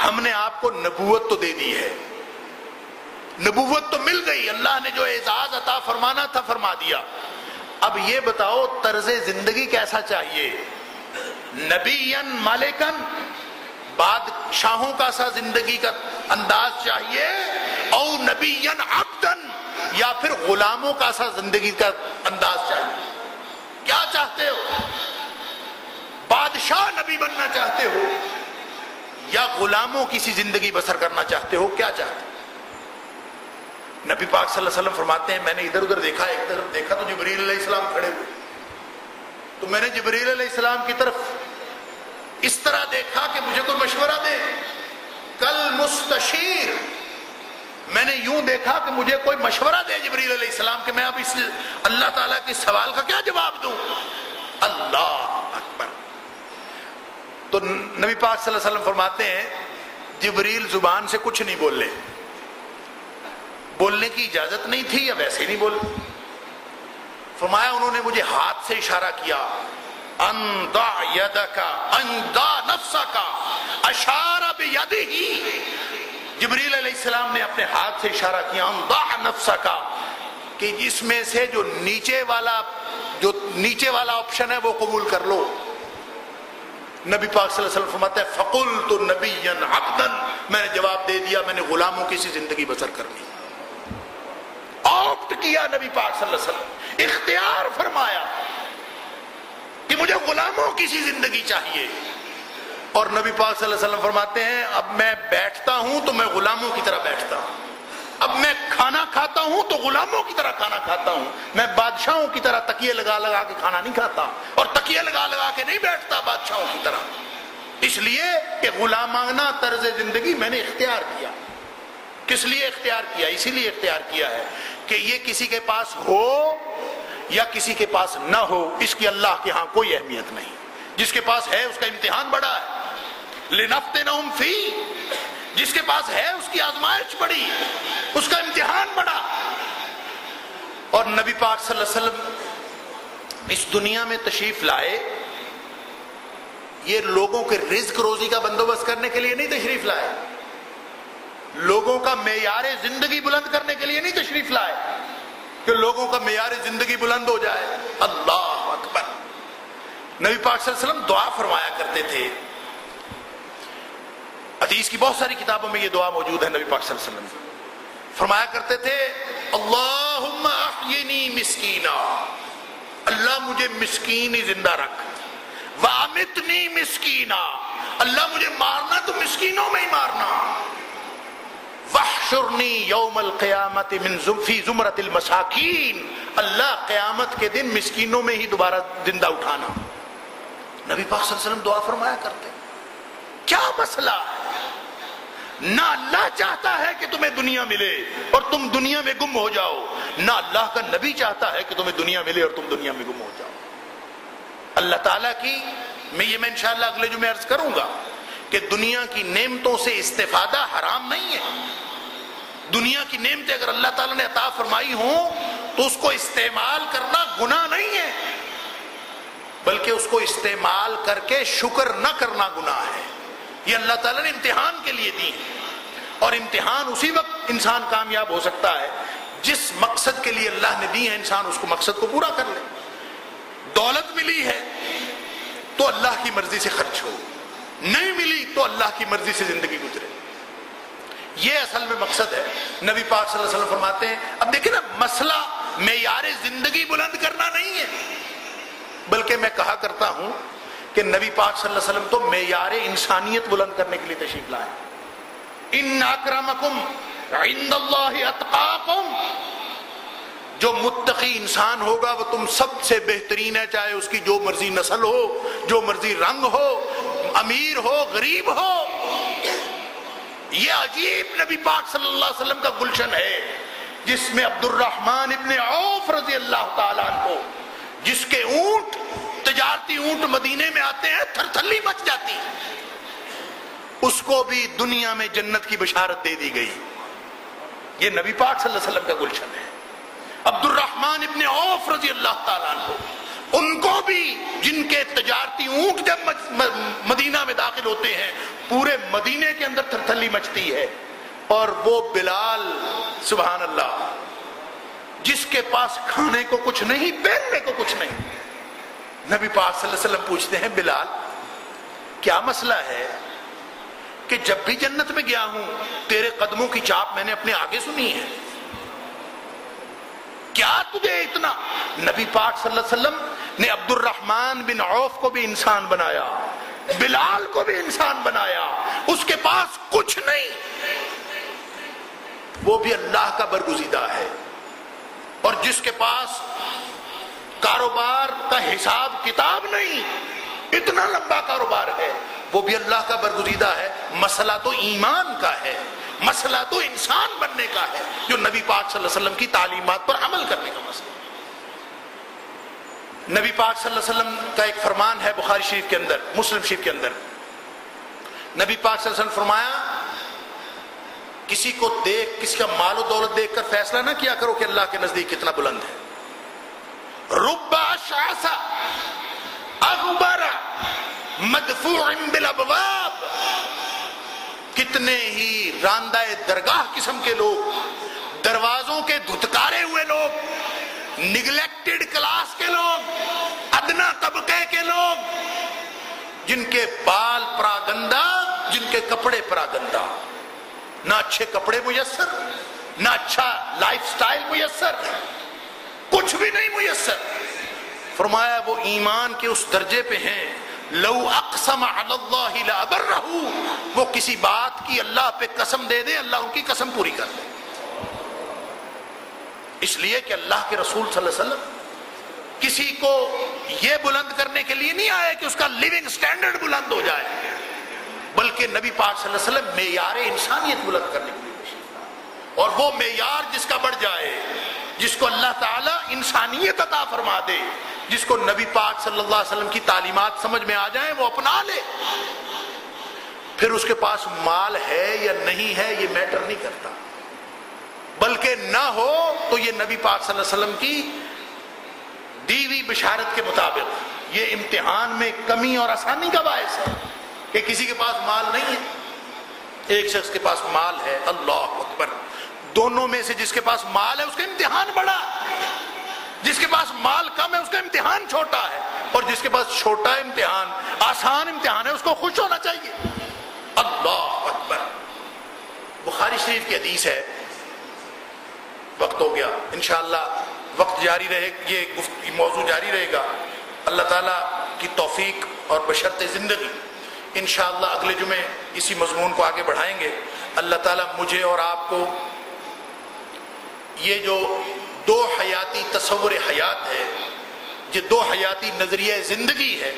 ہم نے آپ کو نبوت تو دے دی ہے۔ نبوت تو مل گئی، اللہ نے جو اعزاز عطا فرمانا تھا فرما دیا۔ اب یہ بتاؤ، طرز زندگی کیسا چاہیے؟ نبی مالکن بادشاہوں کا سا زندگی کا انداز چاہیے؟ او نبی عبدن یا پھر غلاموں کا سا زندگی کا انداز چاہیے؟ کیا چاہتے ہو؟ بادشاہ نبی بننا چاہتے ہو یا غلاموں کی سی زندگی بسر کرنا چاہتے ہو، کیا چاہتے ہو؟ نبی پاک صلی اللہ علیہ وسلم فرماتے ہیں، میں نے ادھر ادھر دیکھا، ایک طرف دیکھا تو جبریل علیہ السلام کھڑے ہوئے۔ تو میں نے جبریل علیہ السلام کی طرف اس طرح دیکھا کہ مجھے کوئی مشورہ دے۔ کل مستشیر، میں نے یوں دیکھا کہ مجھے کوئی مشورہ دے جبریل علیہ السلام کہ میں اب اس اللہ تعالیٰ کے سوال کا کیا جواب دوں؟ اللہ اکبر۔ تو نبی پاک صلی اللہ علیہ وسلم فرماتے ہیں، جبریل زبان سے کچھ نہیں بولنے بولنے کی اجازت نہیں تھی یا ویسے نہیں بول۔ فرمایا، انہوں نے مجھے ہاتھ سے اشارہ کیا۔ اندا یدکا اندا نفسا کا اشارہ جبریل علیہ السلام نے اپنے ہاتھ سے اشارہ کیا اندا نفسا کا کہ جس میں سے جو نیچے والا، جو نیچے والا آپشن ہے، وہ قبول کر لو۔ نبی پاک صلی اللہ علیہ وسلم فرماتا ہے فقل تو نبی عبدن میں نے جواب دے دیا، میں نے غلاموں کی سی زندگی بسر کر لی۔ آپٹ کیا نبی پاک صلی اللہ علیہ وسلم۔ اختیار فرمایا کہ مجھے غلاموں کی سی زندگی چاہیے۔ اور نبی پاک صلی اللہ علیہ وسلم فرماتے ہیں، اب میں بیٹھتا ہوں تو میں غلاموں کی طرح بیٹھتا ہوں۔ اب میں کھانا کھاتا ہوں تو غلاموں کی طرح کھانا کھاتا ہوں۔ میں بادشاہوں کی طرح تکیے لگا لگا کے کھانا نہیں کھاتا اور تکیے لگا لگا کے نہیں بیٹھتا بادشاہوں کی طرح۔ اس لیے کہ غلامانہ طرز زندگی میں نے اختیار کیا۔ کس لیے اختیار کیا؟ اسی لیے اختیار کیا ہے کہ یہ کسی کے پاس ہو یا کسی کے پاس نہ ہو، اس کی اللہ کے ہاں کوئی اہمیت نہیں۔ جس کے پاس ہے، اس کا امتحان بڑا ہے۔ لنفتے فی جس کے پاس ہے، اس کی آزمائش بڑی، اس کا امتحان بڑا۔ اور نبی پاک صلی اللہ علیہ وسلم اس دنیا میں تشریف لائے، یہ لوگوں کے رزق روزی کا بندوبست کرنے کے لیے نہیں تشریف لائے۔ لوگوں کا معیار زندگی بلند کرنے کے لیے نہیں تشریف لائے، کہ لوگوں کا معیار زندگی بلند ہو جائے۔ اللہ اکبر۔ نبی پاک صلی اللہ علیہ وسلم دعا فرمایا کرتے تھے۔ حدیث کی بہت ساری کتابوں میں یہ دعا موجود ہے نبی پاک صلی اللہ علیہ وسلم فرمایا کرتے تھے، اللہم احینی مسکینا، اللہ مجھے مسکین ہی زندہ رکھ۔ وامتنی مسکینا، اللہ مجھے مارنا، تو مسکینوں میں ہی مارنا۔ وحشرنی یوم القیامت من فی زمرت المساکین، اللہ قیامت کے دن مسکینوں میں ہی دوبارہ زندہ اٹھانا۔ نبی پاک صلی اللہ علیہ وسلم دعا فرمایا کرتے۔ کیا مسئلہ؟ ہے نہ اللہ چاہتا ہے کہ تمہیں دنیا ملے اور تم دنیا میں گم ہو جاؤ۔ نہ اللہ کا نبی چاہتا ہے کہ تمہیں دنیا ملے اور تم دنیا میں گم ہو جاؤ۔ اللہ تعالیٰ کی میں یہ میں انشاءاللہ اگلے جو میں عرض کروں گا کہ دنیا کی نعمتوں سے استفادہ حرام نہیں ہے۔ دنیا کی نعمتیں اگر اللہ تعالیٰ نے عطا فرمائی ہوں تو اس کو استعمال کرنا گناہ نہیں ہے، بلکہ اس کو استعمال کر کے شکر نہ کرنا گناہ ہے۔ یہ اللہ تعالیٰ نے امتحان کے لیے دی اور امتحان اسی وقت انسان کامیاب ہو سکتا ہے، جس مقصد کے لیے اللہ نے دی ہے، انسان اس کو مقصد کو پورا کر لے۔ دولت ملی ہے تو اللہ کی مرضی سے خرچ ہو، نہیں ملی تو اللہ کی مرضی سے زندگی گزرے۔ یہ اصل میں مقصد ہے۔ نبی پاک صلی اللہ علیہ وسلم فرماتے ہیں، اب دیکھیں نا، مسئلہ معیار زندگی بلند کرنا نہیں ہے، بلکہ میں کہا کرتا ہوں کہ نبی پاک صلی اللہ علیہ وسلم تو معیار انسانیت بلند کرنے کے لیے تشریف لائے۔ ان اکرمکم عند اللہ اتقاکم۔ جو متقی انسان ہوگا وہ تم سب سے بہترین ہے، چاہے اس کی جو مرضی نسل ہو، جو مرضی رنگ ہو، امیر ہو، غریب ہو۔ یہ عجیب نبی پاک صلی اللہ علیہ وسلم کا گلشن ہے، جس میں عبد الرحمن ابن عوف رضی اللہ تعالیٰ کو جس کے اونٹ تجارتی اونٹ مدینے میں آتے ہیں تھر تھلی مچ جاتی اس کو بھی دنیا میں جنت کی بشارت دے دی گئی۔ یہ نبی پاک صلی اللہ علیہ وسلم کا گلشن ہے۔ عبد الرحمن ابن عوف رضی اللہ تعالیٰ عنہ، ان کو بھی جن کے تجارتی اونٹ جب مدینہ میں داخل ہوتے ہیں، پورے مدینے کے اندر تھرتھلی مچتی ہے۔ اور وہ بلال، سبحان اللہ، جس کے پاس کھانے کو کچھ نہیں پہننے کو کچھ نہیں۔ نبی پاک صلی اللہ علیہ وسلم پوچھتے ہیں، بلال، کیا مسئلہ ہے کہ جب بھی جنت میں گیا ہوں، تیرے قدموں کی چاپ میں نے اپنے آگے سنی ہے؟ کیا تجھے اتنا؟ نبی پاک صلی اللہ علیہ وسلم نے عبد الرحمن بن عوف کو بھی انسان بنایا، بلال کو بھی انسان بنایا، اس کے پاس کچھ نہیں۔ وہ بھی اللہ کا برگزیدہ ہے۔ اور جس کے پاس کاروبار کا حساب کتاب نہیں۔ اتنا لمبا کاروبار ہے۔ وہ بھی اللہ کا برگزیدہ ہے۔ مسئلہ تو ایمان کا ہے۔ مسئلہ تو انسان بننے کا ہے۔ جو نبی پاک صلی اللہ علیہ وسلم کی تعلیمات پر عمل کرنے کا مسئلہ۔ نبی پاک صلی اللہ علیہ وسلم کا ایک فرمان ہے بخاری شریف کے اندر، مسلم شریف کے اندر۔ نبی پاک صلی اللہ علیہ وسلم فرمایا، کسی کو دیکھ، کسی کا مال و دولت دیکھ کر فیصلہ نہ کیا کرو کہ اللہ کے نزدیک کتنا بلند ہے۔ ربا شاسا اغبر مدفوع بالابواب کتنے ہی راندہ درگاہ قسم کے لوگ، دروازوں کے دھتکارے ہوئے لوگ نگلیکٹڈ کلاس کے لوگ، ادنا طبقے کے لوگ، جن کے بال پراگندہ، جن کے کپڑے پراگندہ۔ نہ اچھے کپڑے میسر، نہ اچھا لائف سٹائل میسر۔ کچھ بھی نہیں میسر۔ فرمایا، وہ ایمان کے اس درجے پہ ہیں۔ لو اقسم علی اللہ لابرہ وہ کسی بات کی اللہ پہ قسم دے دے اللہ ان کی قسم پوری کر دے۔ اس لیے کہ اللہ کے رسول صلی اللہ علیہ وسلم کسی کو یہ بلند کرنے کے لیے نہیں آئے کہ اس کا لیونگ سٹینڈرڈ بلند ہو جائے، بلکہ نبی پاک صلی اللہ علیہ وسلم معیار انسانیت بلند کرنے کے لیے اور وہ معیار جس کا بڑھ جائے جس کو اللہ تعالیٰ انسانیت عطا فرما دے، جس کو نبی پاک صلی اللہ علیہ وسلم کی تعلیمات سمجھ میں آ جائیں، وہ اپنا لے۔ پھر اس کے پاس مال ہے یا نہیں ہے، یہ میٹر نہیں کرتا۔ بلکہ نہ ہو تو یہ نبی پاک صلی اللہ علیہ وسلم کی دیوی بشارت کے مطابق۔ یہ امتحان میں کمی اور آسانی کا باعث ہے کہ کسی کے پاس مال نہیں ہے۔ ایک شخص کے پاس مال ہے، اللہ اکبر۔ دونوں میں سے جس کے پاس مال ہے، اس کا امتحان بڑا جس کے پاس مال کم ہے، اس کا امتحان چھوٹا ہے۔ اور جس کے پاس چھوٹا امتحان، آسان امتحان ہے، اس کو خوش ہونا چاہیے۔ اللہ اکبر۔ بخاری شریف کی حدیث ہے۔ وقت ہو گیا۔ انشاءاللہ وقت جاری رہے، یہ موضوع جاری رہے گا۔ اللہ تعالیٰ کی توفیق اور بشرط زندگی انشاءاللہ اگلے جمعے اسی مضمون کو آگے بڑھائیں گے۔ اللہ تعالیٰ مجھے اور آپ کو یہ جو دو حیاتی تصور حیات ہے یہ دو حیاتی نظریہ زندگی ہے